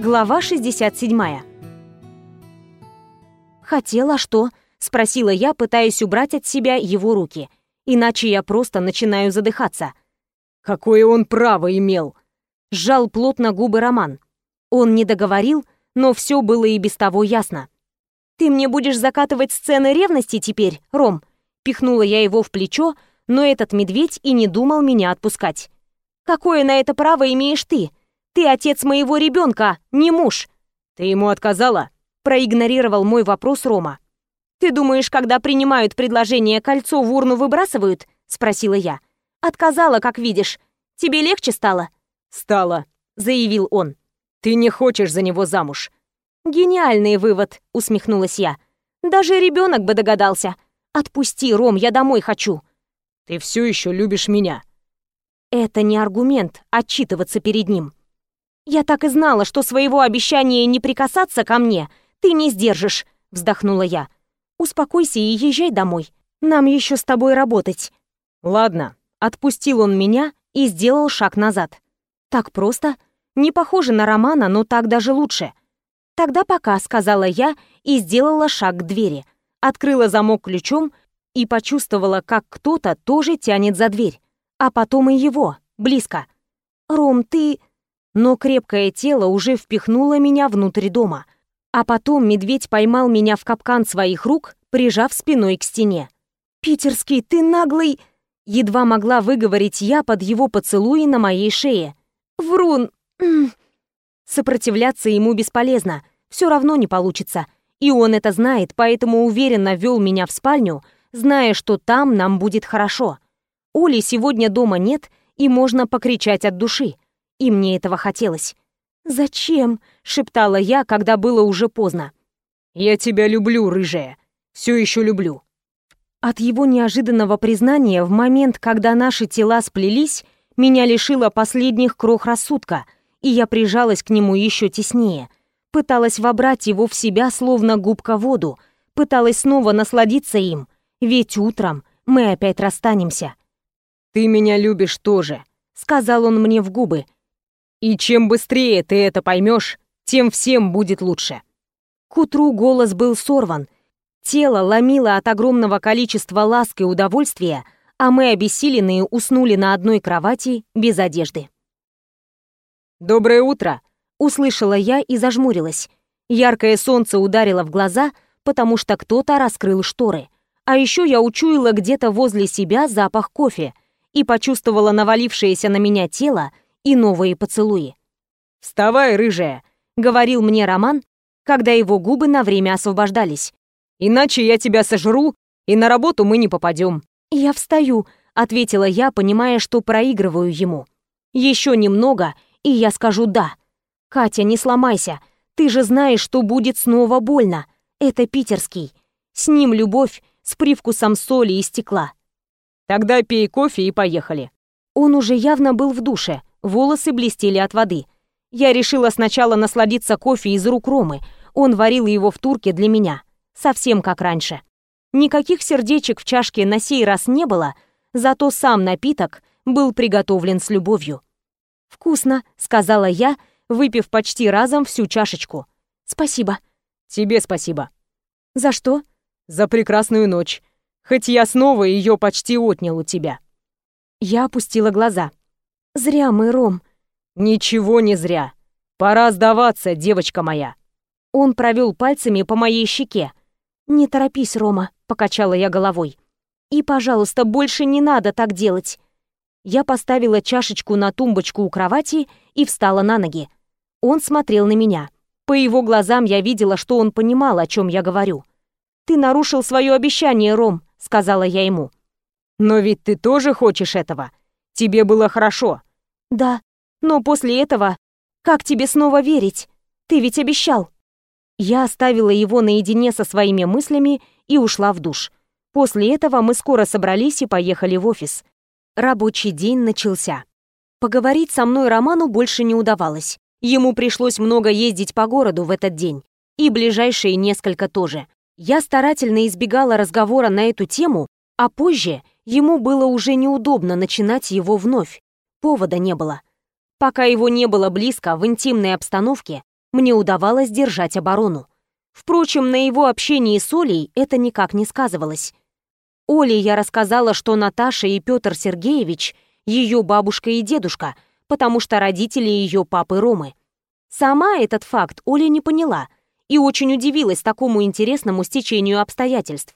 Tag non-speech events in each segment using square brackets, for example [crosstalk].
Глава 67. «Хотела что?» — спросила я, пытаясь убрать от себя его руки. Иначе я просто начинаю задыхаться. «Какое он право имел?» — сжал плотно губы Роман. Он не договорил, но все было и без того ясно. «Ты мне будешь закатывать сцены ревности теперь, Ром?» Пихнула я его в плечо, но этот медведь и не думал меня отпускать. «Какое на это право имеешь ты? Ты отец моего ребенка, не муж!» «Ты ему отказала?» Проигнорировал мой вопрос Рома. «Ты думаешь, когда принимают предложение, кольцо в урну выбрасывают?» Спросила я. «Отказала, как видишь. Тебе легче стало?» «Стало», — заявил он. «Ты не хочешь за него замуж». «Гениальный вывод», — усмехнулась я. «Даже ребенок бы догадался. Отпусти, Ром, я домой хочу». «Ты все еще любишь меня». Это не аргумент отчитываться перед ним. «Я так и знала, что своего обещания не прикасаться ко мне ты не сдержишь», — вздохнула я. «Успокойся и езжай домой. Нам еще с тобой работать». «Ладно», — отпустил он меня и сделал шаг назад. «Так просто? Не похоже на Романа, но так даже лучше». «Тогда пока», — сказала я и сделала шаг к двери. Открыла замок ключом и почувствовала, как кто-то тоже тянет за дверь. А потом и его, близко. «Ром, ты...» Но крепкое тело уже впихнуло меня внутрь дома. А потом медведь поймал меня в капкан своих рук, прижав спиной к стене. «Питерский, ты наглый...» Едва могла выговорить я под его поцелуи на моей шее. «Врун!» [clears throat] Сопротивляться ему бесполезно, все равно не получится. И он это знает, поэтому уверенно вел меня в спальню, зная, что там нам будет хорошо. Оли сегодня дома нет, и можно покричать от души. И мне этого хотелось. «Зачем?» — шептала я, когда было уже поздно. «Я тебя люблю, рыжая. Все еще люблю». От его неожиданного признания в момент, когда наши тела сплелись, меня лишило последних крох рассудка, и я прижалась к нему еще теснее. Пыталась вобрать его в себя, словно губка воду, пыталась снова насладиться им, ведь утром мы опять расстанемся. «Ты меня любишь тоже», — сказал он мне в губы, — и чем быстрее ты это поймешь, тем всем будет лучше. К утру голос был сорван. Тело ломило от огромного количества ласк и удовольствия, а мы, обессиленные, уснули на одной кровати без одежды. «Доброе утро!» — услышала я и зажмурилась. Яркое солнце ударило в глаза, потому что кто-то раскрыл шторы. А еще я учуяла где-то возле себя запах кофе и почувствовала навалившееся на меня тело и новые поцелуи. «Вставай, рыжая!» — говорил мне Роман, когда его губы на время освобождались. «Иначе я тебя сожру, и на работу мы не попадем». «Я встаю», — ответила я, понимая, что проигрываю ему. «Еще немного, и я скажу «да». Катя, не сломайся. Ты же знаешь, что будет снова больно. Это питерский. С ним любовь с привкусом соли и стекла. Тогда пей кофе и поехали. Он уже явно был в душе волосы блестели от воды. Я решила сначала насладиться кофе из рук Ромы. Он варил его в турке для меня. Совсем как раньше. Никаких сердечек в чашке на сей раз не было, зато сам напиток был приготовлен с любовью. «Вкусно», — сказала я, выпив почти разом всю чашечку. «Спасибо». «Тебе спасибо». «За что?» «За прекрасную ночь. Хоть я снова ее почти отнял у тебя». Я опустила глаза. Зря мы, Ром. Ничего не зря. Пора сдаваться, девочка моя. Он провел пальцами по моей щеке. Не торопись, Рома, покачала я головой. И, пожалуйста, больше не надо так делать. Я поставила чашечку на тумбочку у кровати и встала на ноги. Он смотрел на меня. По его глазам я видела, что он понимал, о чем я говорю. «Ты нарушил свое обещание, Ром», — сказала я ему. «Но ведь ты тоже хочешь этого. Тебе было хорошо. «Да, но после этого... Как тебе снова верить? Ты ведь обещал!» Я оставила его наедине со своими мыслями и ушла в душ. После этого мы скоро собрались и поехали в офис. Рабочий день начался. Поговорить со мной Роману больше не удавалось. Ему пришлось много ездить по городу в этот день. И ближайшие несколько тоже. Я старательно избегала разговора на эту тему, а позже ему было уже неудобно начинать его вновь. Повода не было. Пока его не было близко, в интимной обстановке, мне удавалось держать оборону. Впрочем, на его общении с Олей это никак не сказывалось. Оле я рассказала, что Наташа и Петр Сергеевич — ее бабушка и дедушка, потому что родители ее папы Ромы. Сама этот факт Оля не поняла и очень удивилась такому интересному стечению обстоятельств.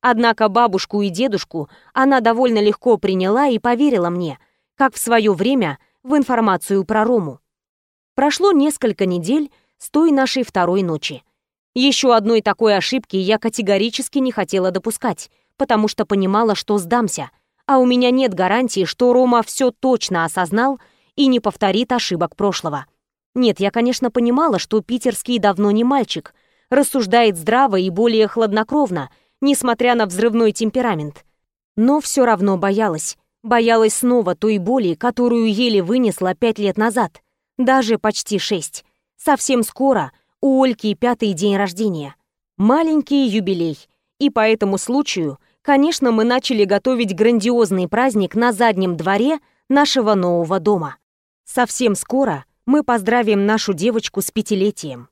Однако бабушку и дедушку она довольно легко приняла и поверила мне, как в свое время в информацию про Рому. Прошло несколько недель с той нашей второй ночи. Еще одной такой ошибки я категорически не хотела допускать, потому что понимала, что сдамся, а у меня нет гарантии, что Рома все точно осознал и не повторит ошибок прошлого. Нет, я, конечно, понимала, что питерский давно не мальчик, рассуждает здраво и более хладнокровно, несмотря на взрывной темперамент. Но все равно боялась. Боялась снова той боли, которую еле вынесла пять лет назад. Даже почти шесть. Совсем скоро у Ольки пятый день рождения. Маленький юбилей. И по этому случаю, конечно, мы начали готовить грандиозный праздник на заднем дворе нашего нового дома. Совсем скоро мы поздравим нашу девочку с пятилетием.